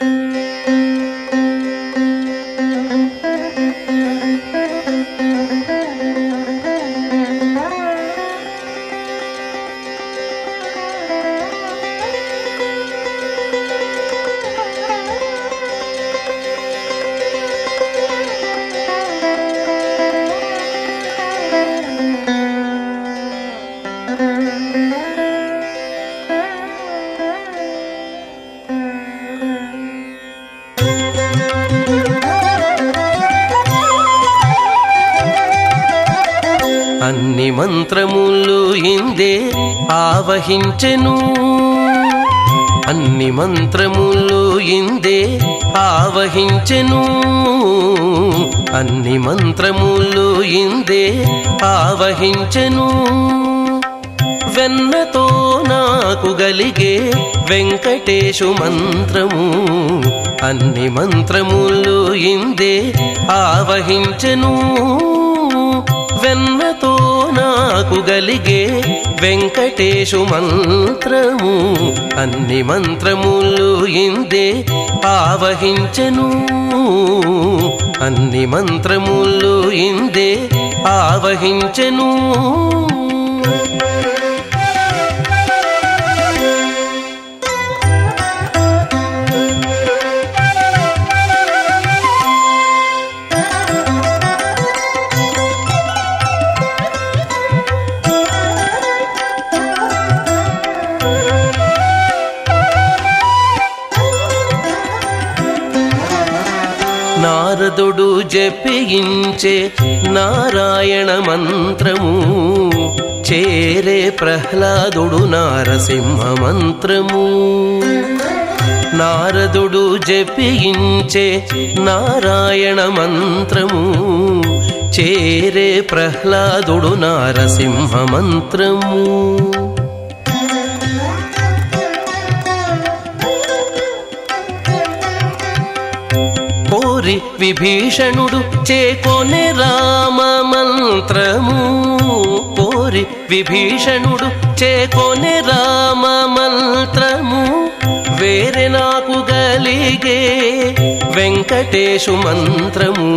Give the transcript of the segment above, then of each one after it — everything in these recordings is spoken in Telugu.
Música అన్ని మంత్రములు ఇందే ఆవహించెను. అన్ని మంత్రములు ఇందే ఆవహించెను. అన్ని మంత్రములు ఇందే ఆవహించెను. వెన్నతో నాకు గలిగే వెంకటేశు మంత్రము. అన్ని మంత్రములు ఇందే ఆవహించెను. వెన్నతో నాకు గలిగే వెంకటేశు మంత్రము. అన్ని మంత్రములు ఇందే ఆవహించెను. అన్ని మంత్రములు ఇందే ఆవహించెను. నారదుడు జపించే నారాయణ మంత్రము. చేరే ప్రహ్లాదుడు నారసింహ మంత్రము. నారదుడు జపించే నారాయణ మంత్రము. చేరే ప్రహ్లాదుడు నారసింహ మంత్రము. విభీషణుడు చేకొనే రామ మంత్రము కోరి విభీషణుడు చేకొనే రామ మంత్రము వేరే నాకు గలిగే వెంకటేశు మంత్రము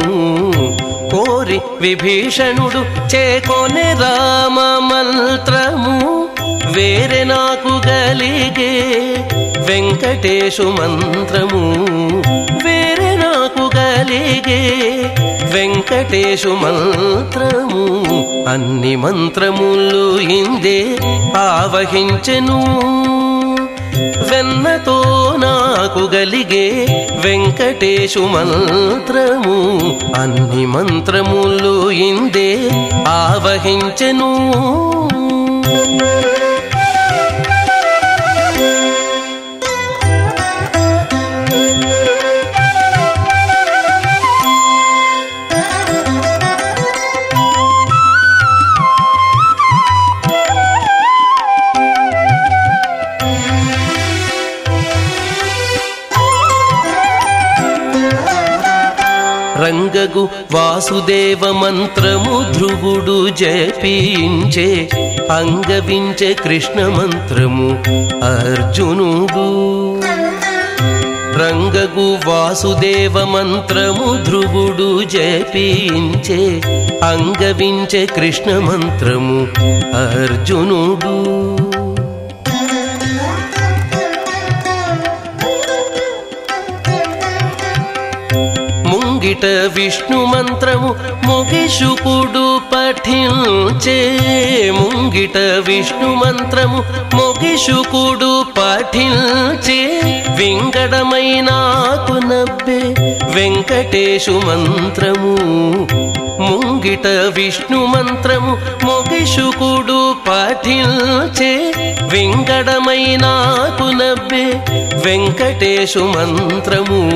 కోరి విభీషణుడు చేకొనే రామ మంత్రము వేరే నాకు గలిగే వెంకటేశు మంత్రము నాకు వెంకటేశు మంత్రము. అన్ని మంత్రములు ఇందే ఆవహించెను. వెన్నతో నాకు గలిగే వెంకటేశు మంత్రము. అన్ని మంత్రములు ఇందే ఆవహించెను. రంగగు వాసుదేవ మంత్రము ధ్రువుడు జపించే అంగవించే కృష్ణ మంత్రము అర్జునుడు. రంగగు వాసుదేవ మంత్రము ధ్రువుడు జపించే అంగవించే కృష్ణ మంత్రము అర్జునుడు. ముంగిట విష్ణు మంత్రము మొగిషుకుడు పఠించే. ముంగిట విష్ణు మంత్రము మొగిషుకుడు పఠించే. వెంకటమైనా నవ్వే వెంకటేశు మంత్రము ముంగిట విష్ణు మంత్రము మొగిషుకుడు పఠించే వింగడమైనాకు నవ్వే వెంకటేశు మంత్రము.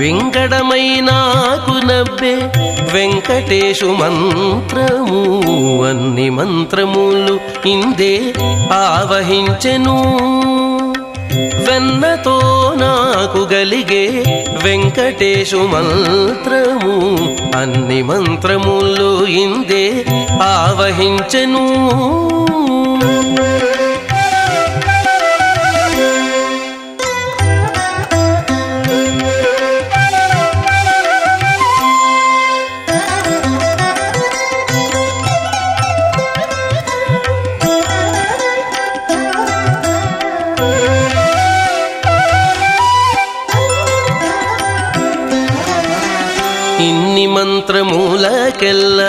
వెంకటమైనాకు నవ్వే వెంకటేశు మంత్రము. అన్ని మంత్రములు ఇందే ఆవహించెను. వెన్నతో నాకు గలిగే వెంకటేశు మంత్రము. అన్ని మంత్రములు ఇందే ఆవహించెను. ఇన్ని మంత్రమూలకెల్ల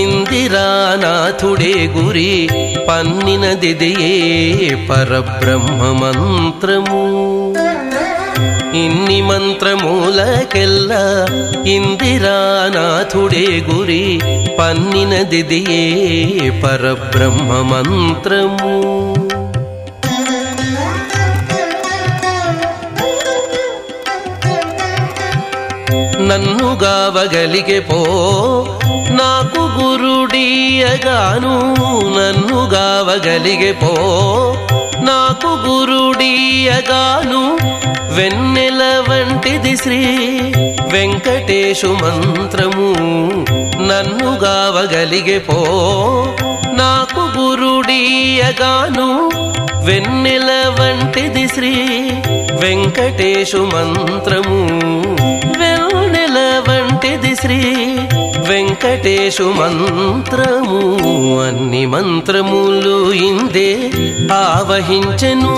ఇందిరానాథుడే గురి పన్నినదిదియే పరబ్రహ్మ మంత్రము ఇన్ని మంత్రమూలకెల్ల ఇందిరానాథుడే గురి పన్నినదిదియే పరబ్రహ్మ మంత్రము నన్ను గావగలిగే పో. నాకు గురుడీయగాను నన్ను గావగలిగే పో. నాకు గురుడీయగాను వెన్నెల వంటిది శ్రీ వెంకటేశు మంత్రము. నన్ను గావగలిగే పో. నాకు గురుడీయగాను వెన్నెల వంటిది శ్రీ వెంకటేశు మంత్రము. శ్రీ వెంకటేశు మంత్రము. అన్ని మంత్రములు ఇందే ఆవహించెను.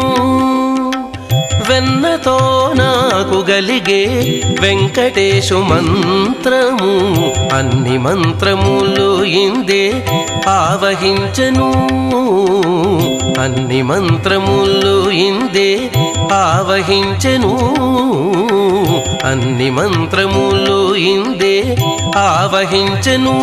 వెన్నతో నాకు గలిగే వెంకటేశు మంత్రము. అన్ని మంత్రములు ఇందే ఆవహించను. అన్ని మంత్రములు ఇందే ఆవహించను. అన్ని మంత్రములు ఇందే ఆవహించెను.